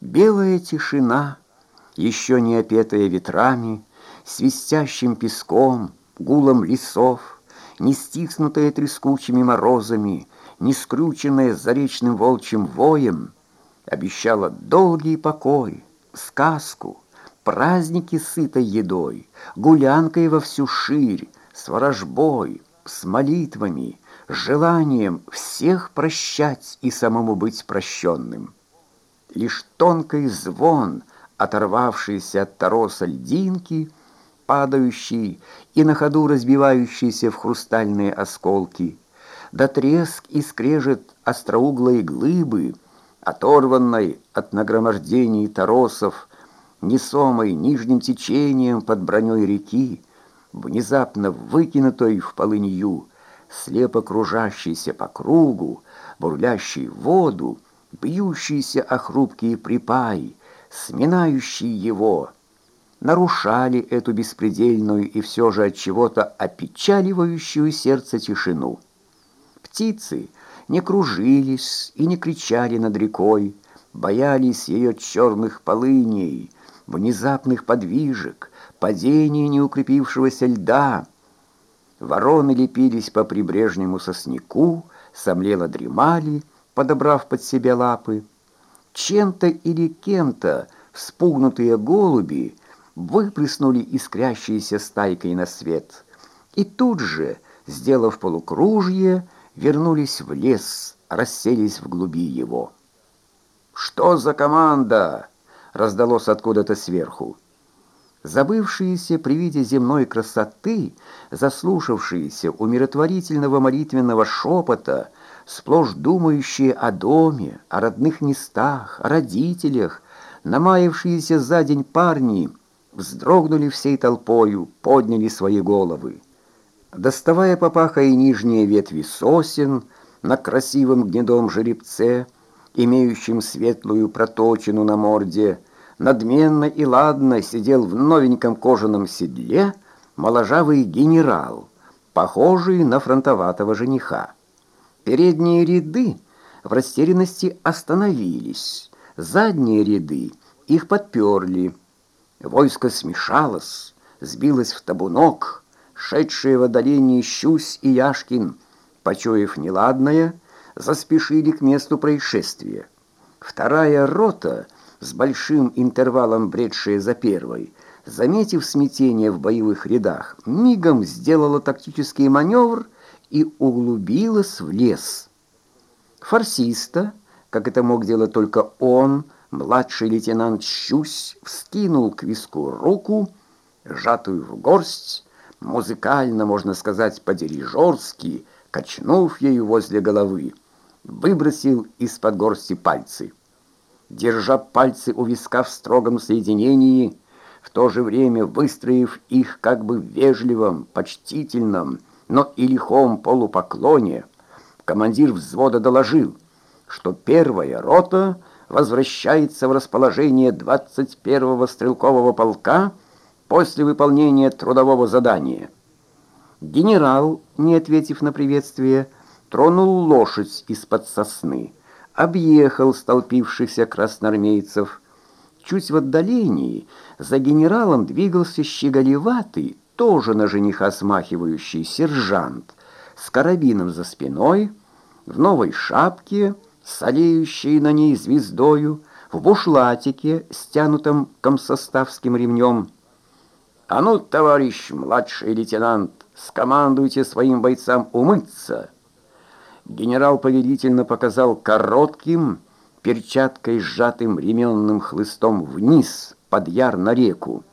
Белая тишина, еще не опетая ветрами, Свистящим песком, гулом лесов, Не стиснутая трескучими морозами, Не скрученная заречным волчьим воем, Обещала долгий покой, сказку, Праздники сытой едой, Гулянкой во всю ширь, с ворожбой, С молитвами, желанием Всех прощать и самому быть прощенным. Лишь тонкий звон, оторвавшийся от тороса льдинки, падающий и на ходу разбивающийся в хрустальные осколки, да треск и скрежет остроуглой глыбы, оторванной от нагромождений торосов, несомой нижним течением под броней реки, внезапно выкинутой в полынью, слепо кружащейся по кругу, бурлящей воду, бьющийся о хрупкие припаи, сминающие его, нарушали эту беспредельную и все же от чего-то опечаливающую сердце тишину. Птицы не кружились и не кричали над рекой, боялись ее черных полыней, внезапных подвижек, падения неукрепившегося льда. Вороны лепились по прибрежнему сосняку, сомлело дремали, подобрав под себя лапы. Чем-то или кем-то вспугнутые голуби выплеснули искрящиеся стайкой на свет. И тут же, сделав полукружье, вернулись в лес, расселись в глуби его. «Что за команда?» — раздалось откуда-то сверху. Забывшиеся при виде земной красоты, заслушавшиеся умиротворительного молитвенного шепота — сплошь думающие о доме, о родных местах, о родителях, намаявшиеся за день парни, вздрогнули всей толпою, подняли свои головы. Доставая попахой нижние ветви сосен на красивом гнедом жеребце, имеющем светлую проточину на морде, надменно и ладно сидел в новеньком кожаном седле моложавый генерал, похожий на фронтоватого жениха. Передние ряды в растерянности остановились, задние ряды их подперли. Войско смешалось, сбилось в табунок, шедшие в отдалении Щусь и Яшкин, почуяв неладное, заспешили к месту происшествия. Вторая рота, с большим интервалом бредшая за первой, заметив смятение в боевых рядах, мигом сделала тактический маневр и углубилась в лес. Фарсиста, как это мог делать только он, младший лейтенант Щусь, вскинул к виску руку, сжатую в горсть, музыкально, можно сказать, по-дирижерски, качнув ею возле головы, выбросил из-под горсти пальцы. Держа пальцы у виска в строгом соединении, в то же время выстроив их как бы в вежливом, почтительном, но и лихом полупоклоне, командир взвода доложил, что первая рота возвращается в расположение 21-го стрелкового полка после выполнения трудового задания. Генерал, не ответив на приветствие, тронул лошадь из-под сосны, объехал столпившихся красноармейцев. Чуть в отдалении за генералом двигался щеголеватый, тоже на жениха смахивающий сержант, с карабином за спиной, в новой шапке, солеющей на ней звездою, в бушлатике, стянутом комсоставским ремнем. «А ну, товарищ младший лейтенант, скомандуйте своим бойцам умыться!» Генерал повелительно показал коротким, перчаткой сжатым ременным хлыстом вниз, под яр на реку.